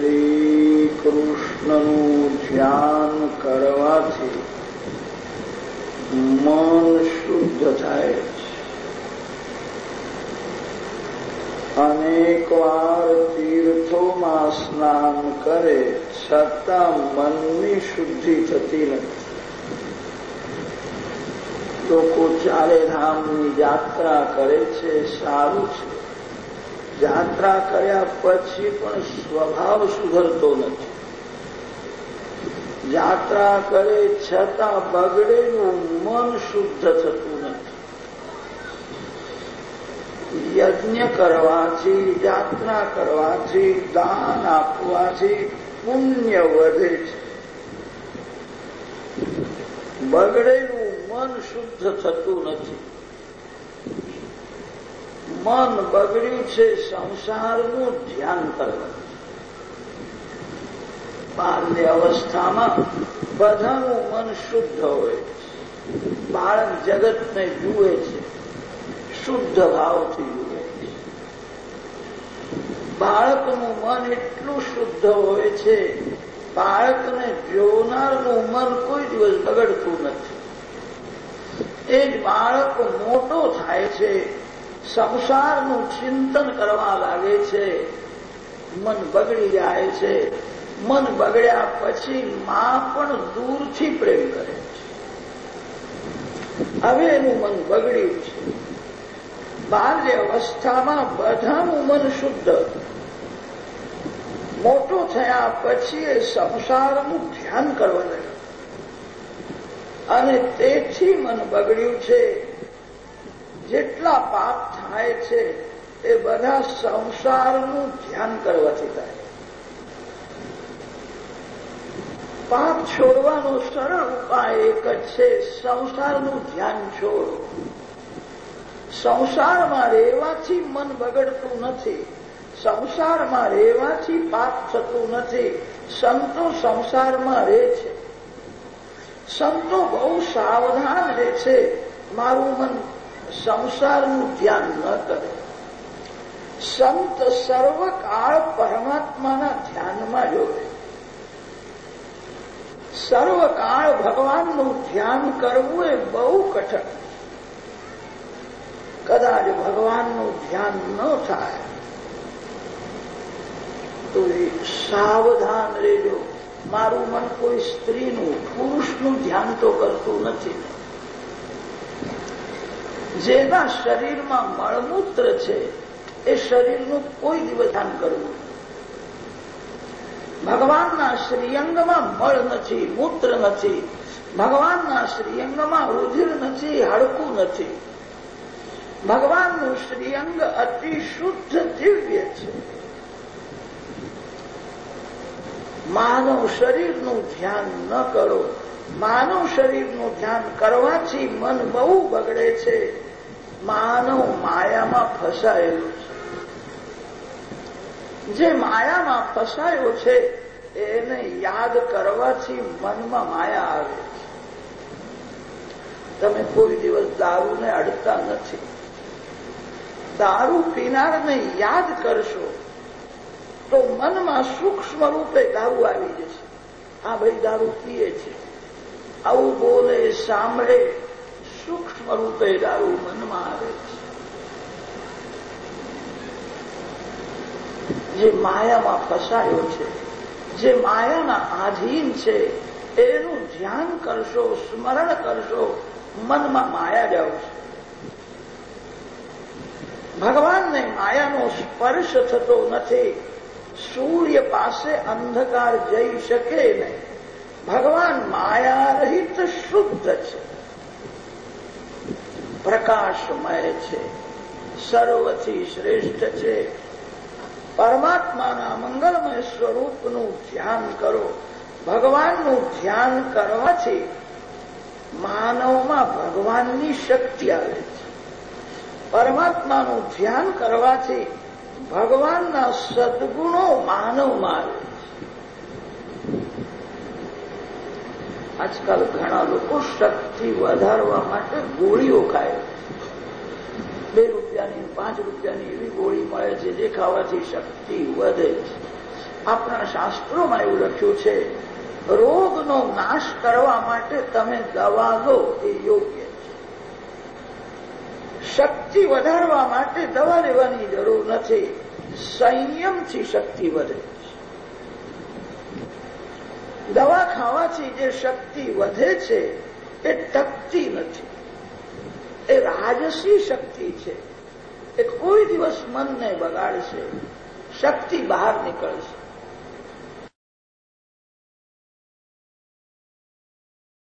શ્રી કૃષ્ણનું ધ્યાન કરવાથી મન શુદ્ધ થાય છે. અનેક તીર્થોમાં સ્નાન કરે છતાં મનની શુદ્ધિ થતી નથી. લોકો ચારે ધામની યાત્રા કરે છે, સારું છે. યાત્રા કર્યા પછી પણ સ્વભાવ સુધરતો નથી. યાત્રા કરે છતાં બગડેલું મન શુદ્ધ થતું નથી. યજ્ઞ કરવાથી, યાત્રા કરવાથી, દાન આપવાથી પુણ્ય વધે છે. બગડેલું મન શુદ્ધ થતું નથી. મન બગડ્યું છે, સંસારનું ધ્યાન કરવાનું બાલ્ય બધાનું મન શુદ્ધ હોય બાળક જગતને જુએ છે, શુદ્ધ ભાવથી જુએ છે. બાળકનું મન એટલું શુદ્ધ હોય છે, બાળકને જોનારનું મન કોઈ દિવસ બગડતું નથી. એ જ બાળક મોટો થાય છે સંસારનું ચિંતન કરવા લાગે છે. મન બગડી જાય છે. મન બગડ્યા પછી માં પણ દૂરથી પ્રેમ કરે છે. હવે એનું મન બગડ્યું છે. બાલ્ય અવસ્થામાં બધાનું મન શુદ્ધ. મોટો થયા પછી એ સંસારનું ધ્યાન કરવા લાગ્યું. અને તેથી મન બગડ્યું છે. જેટલા પાપ થાય છે, એ બધા સંસારનું ધ્યાન કરવાથી થાય. પાપ છોડવાનો સરળ ઉપાય એક જ છે, સંસારનું ધ્યાન છોડો સંસારમાં રહેવાથી મન બગડતું નથી. સંસારમાં રહેવાથી પાપ થતું નથી. સંતો સંસારમાં રહે છે. સંતો બહુ સાવધાન રહે છે. મારું મન સંસારનું ધ્યાન ન કરે. સંત સર્વકાળ પરમાત્માના ધ્યાનમાં જોવે. સર્વકાળ ભગવાનનું ધ્યાન કરવું એ બહુ કઠણ. કદાચ ભગવાનનું ધ્યાન ન થાય, તો એ સાવધાન રહેજો. મારું મન કોઈ સ્ત્રીનું, પુરુષનું ધ્યાન તો કરતું નથી. જેના શરીરમાં મળમૂત્ર છે, એ શરીરનું કોઈ દિવસ કરવું ભગવાનના શ્રીઅંગમાં મળ નથી, મૂત્ર નથી. ભગવાનના શ્રીઅંગમાં રુધિર નથી, હાડકું નથી. ભગવાનનું શ્રીઅંગ અતિ શુદ્ધ દિવ્ય છે. માનવ શરીરનું ધ્યાન ન કરો. માનવ શરીરનું ધ્યાન કરવાથી મન બહુ બગડે છે. માનવ માયામાં ફસાયેલો છે. જે માયામાં ફસાયો છે, એને યાદ કરવાથી મનમાં માયા આવે છે. તમે કોઈ દિવસ દારૂને અડતા નથી. દારૂ પીનારને યાદ કરશો, તો મનમાં સૂક્ષ્મ રૂપે દારૂ આવી જશે. આ ભાઈ દારૂ પીએ છે. આવું બોલે, સાંભળે સૂક્ષ્મ રૂપે તારું મનમાં આવે જે માયામાં ફસાયો છે, જે માયાના આધીન છે, એનું ધ્યાન કરશો, સ્મરણ કરશો, મનમાં માયા જ આવશે ભગવાનને માયાનો સ્પર્શ થતો નથી. સૂર્ય પાસે અંધકાર જઈ શકે નહીં. ભગવાન માયા રહિત શુદ્ધ છે. પ્રકાશમય છે. સર્વથી શ્રેષ્ઠ છે. પરમાત્માના મંગલમય સ્વરૂપનું ધ્યાન કરો. ભગવાનનું ધ્યાન કરવાથી માનવમાં ભગવાનની શક્તિ આવે છે. પરમાત્માનું ધ્યાન કરવાથી ભગવાનના સદગુણો માનવમાં આવે છે. આજકાલ ઘણા લોકો શક્તિ વધારવા માટે ગોળીઓ ખાય બે રૂપિયાની, પાંચ રૂપિયાની એવી ગોળી મળે છે જે ખાવાથી શક્તિ વધે છે. આપણા શાસ્ત્રોમાં એવું લખ્યું છે, રોગનો નાશ કરવા માટે તમે દવા લો, એ યોગ્ય છે. શક્તિ વધારવા માટે દવા લેવાની જરૂર નથી. સંયમથી શક્તિ વધે. દવા ખાવાથી જે શક્તિ વધે છે, એ ટકતી નથી. એ રાજસી શક્તિ છે. એ કોઈ દિવસ મનને બગાડશે, શક્તિ બહાર નીકળશે.